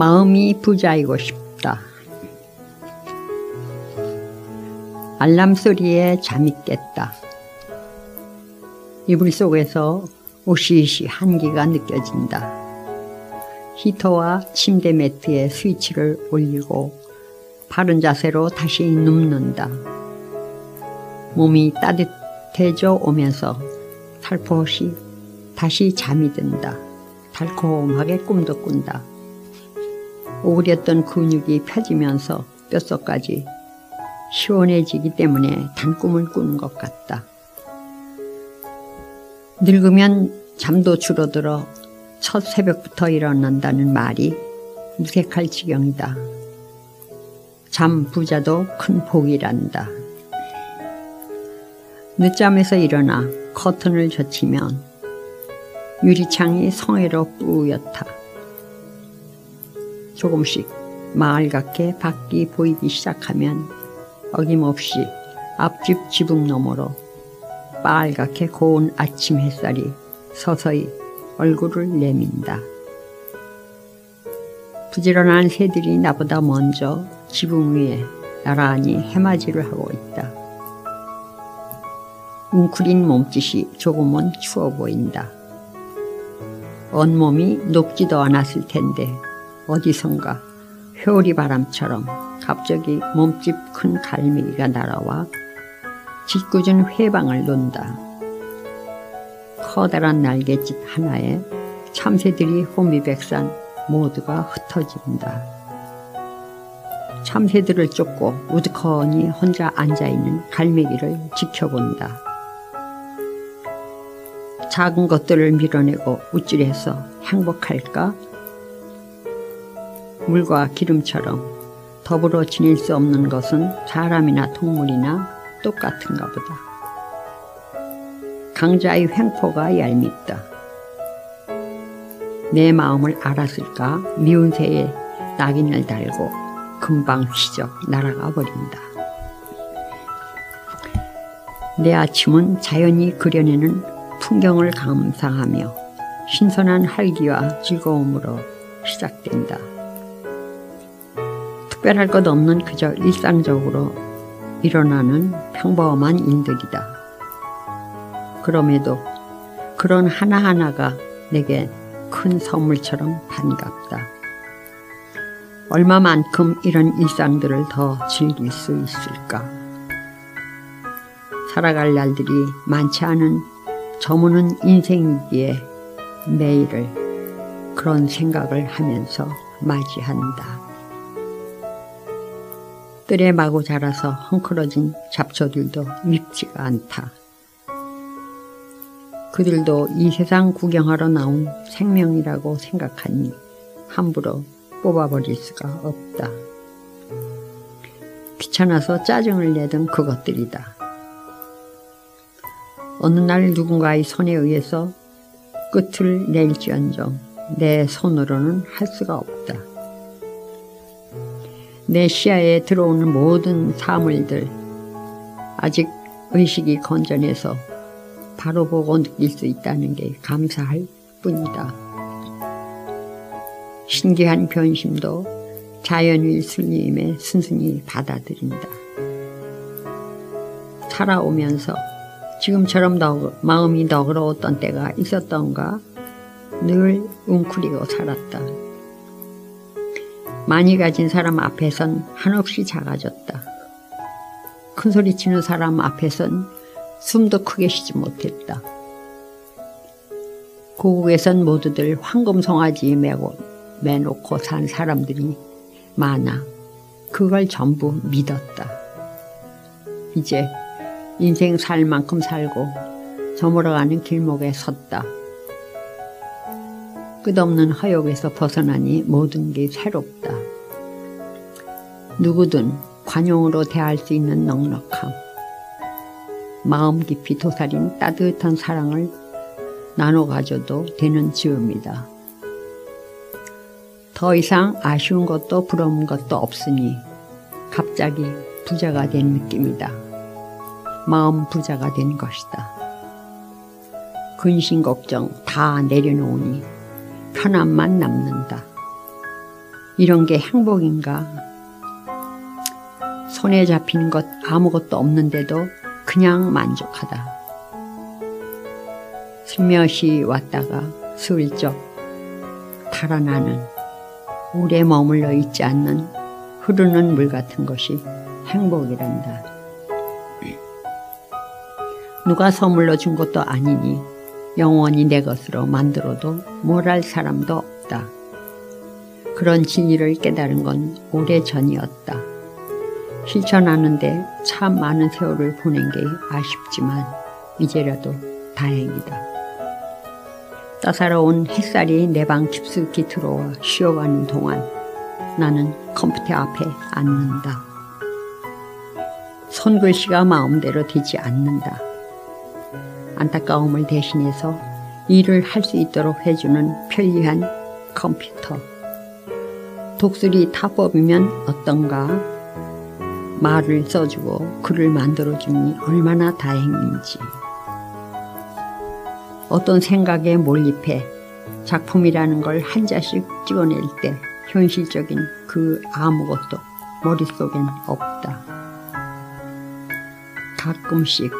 마음이 부자이고 싶다. 알람 소리에 잠이 깼다. 이불 속에서 오시시 한기가 느껴진다. 히터와 침대 매트에 스위치를 올리고 바른 자세로 다시 눕는다. 몸이 따뜻해져 오면서 살포시 다시 잠이 든다. 달콤하게 꿈도 꾼다. 오그렸던 근육이 펴지면서 뼛속까지 시원해지기 때문에 단꿈을 꾸는 것 같다. 늙으면 잠도 줄어들어 첫 새벽부터 일어난다는 말이 무색할 지경이다. 잠 부자도 큰 복이란다. 늦잠에서 일어나 커튼을 젖히면 유리창이 성애로 뿌옇다. 조금씩 마을 같게 밖이 보이기 시작하면 어김없이 앞집 지붕 너머로 빨갛게 고운 아침 햇살이 서서히 얼굴을 내민다. 부지런한 새들이 나보다 먼저 지붕 위에 나란히 해맞이를 하고 있다. 웅크린 몸짓이 조금은 추워 보인다. 온몸이 녹지도 않았을 텐데 어디선가 회오리 바람처럼 갑자기 몸집 큰 갈매기가 날아와 짓궂은 회방을 논다. 커다란 날갯짓 하나에 참새들이 호미백산 모두가 흩어진다. 참새들을 쫓고 우두커니 혼자 앉아있는 갈매기를 지켜본다. 작은 것들을 밀어내고 우쭐해서 행복할까? 물과 기름처럼 더불어 지낼 수 없는 것은 사람이나 동물이나 똑같은가 보다. 강자의 횡포가 얄밉다. 내 마음을 알았을까 미운 새에 낙인을 달고 금방 휘적 날아가 버린다. 내 아침은 자연이 그려내는 풍경을 감상하며 신선한 활기와 즐거움으로 시작된다. 특별할 것 없는 그저 일상적으로 일어나는 평범한 일들이다. 그럼에도 그런 하나하나가 내게 큰 선물처럼 반갑다. 얼마만큼 이런 일상들을 더 즐길 수 있을까? 살아갈 날들이 많지 않은 저무는 인생이기에 매일을 그런 생각을 하면서 맞이한다. 뜰에 마구 자라서 헝클어진 잡초들도 밉지가 않다. 그들도 이 세상 구경하러 나온 생명이라고 생각하니 함부로 뽑아버릴 수가 없다. 귀찮아서 짜증을 내던 그것들이다. 어느 날 누군가의 손에 의해서 끝을 낼지언정 내 손으로는 할 수가 없다. 내 시야에 들어오는 모든 사물들 아직 의식이 건전해서 바로 보고 느낄 수 있다는 게 감사할 뿐이다. 신기한 변심도 자연의 순리임에 순순히 받아들인다. 살아오면서 지금처럼 너, 마음이 너그러웠던 때가 있었던가 늘 웅크리고 살았다. 많이 가진 사람 앞에선 한없이 작아졌다. 큰 소리 치는 사람 앞에선 숨도 크게 쉬지 못했다. 고국에선 모두들 황금 송아지 메고 매놓고 산 사람들이 많아 그걸 전부 믿었다. 이제 인생 살 만큼 살고 저물어가는 길목에 섰다. 끝없는 허욕에서 벗어나니 모든 게 새롭다. 누구든 관용으로 대할 수 있는 넉넉함. 마음 깊이 도사린 따뜻한 사랑을 나눠 가져도 되는 즈음이다. 더 이상 아쉬운 것도 부러운 것도 없으니 갑자기 부자가 된 느낌이다. 마음 부자가 된 것이다. 근심 걱정 다 내려놓으니 편함만 남는다. 이런 게 행복인가? 손에 잡힌 것 아무것도 없는데도 그냥 만족하다. 슬며시 왔다가 슬쩍 달아나는 오래 머물러 있지 않는 흐르는 물 같은 것이 행복이란다. 누가 선물로 준 것도 아니니 영원히 내 것으로 만들어도 뭘할 사람도 없다. 그런 진리를 깨달은 건 오래 전이었다. 실천하는데 참 많은 세월을 보낸 게 아쉽지만 이제라도 다행이다. 따사로운 햇살이 내 방 깊숙이 들어와 쉬어가는 동안 나는 컴퓨터 앞에 앉는다. 손글씨가 마음대로 되지 않는다. 안타까움을 대신해서 일을 할 수 있도록 해주는 편리한 컴퓨터. 독수리 타법이면 어떤가? 말을 써주고 글을 만들어주니 얼마나 다행인지. 어떤 생각에 몰입해 작품이라는 걸 한 자씩 찍어낼 때 현실적인 그 아무것도 머릿속엔 없다. 가끔씩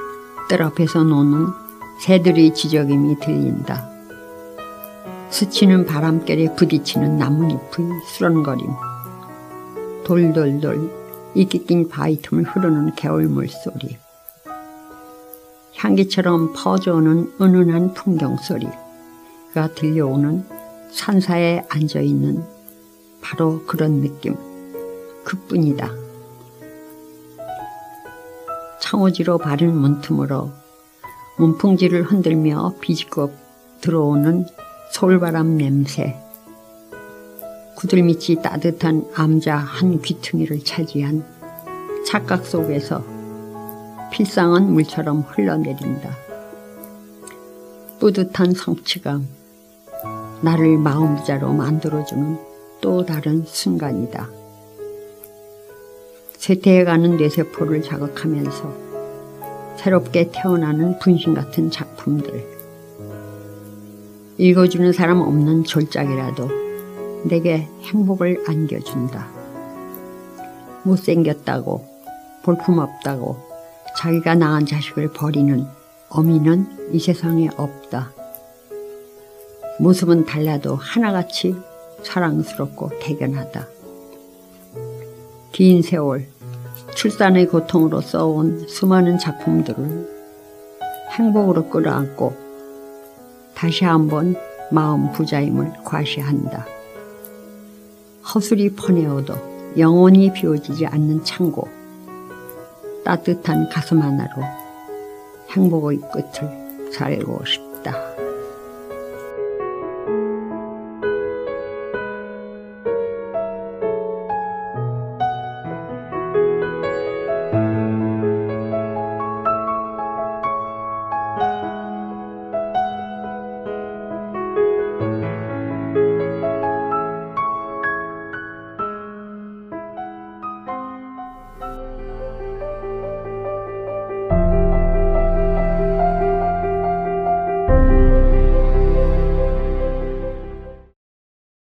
뜰 앞에서 노는 새들의 지저김이 들린다. 스치는 바람결에 부딪히는 나뭇잎의 수런거림. 돌돌돌 이끼 낀 바위 틈을 흐르는 개울물 소리. 향기처럼 퍼져오는 은은한 풍경 소리가 들려오는 산사에 앉아있는 바로 그런 느낌. 그뿐이다. 창호지로 바른 문틈으로 문풍지를 흔들며 비집고 들어오는 솔바람 냄새. 구들밑이 따뜻한 암자 한 귀퉁이를 차지한 착각 속에서 필상은 물처럼 흘러내린다. 뿌듯한 성취감, 나를 마음부자로 만들어주는 또 다른 순간이다. 쇠퇴해가는 뇌세포를 자극하면서 새롭게 태어나는 분신 같은 작품들. 읽어주는 사람 없는 졸작이라도 내게 행복을 안겨준다. 못생겼다고, 볼품없다고, 자기가 낳은 자식을 버리는 어미는 이 세상에 없다. 모습은 달라도 하나같이 사랑스럽고 대견하다. 긴 세월 출산의 고통으로 써온 수많은 작품들을 행복으로 끌어안고 다시 한번 마음 부자임을 과시한다. 허술이 퍼내어도 영원히 비워지지 않는 창고, 따뜻한 가슴 하나로 행복의 끝을 살고 싶다.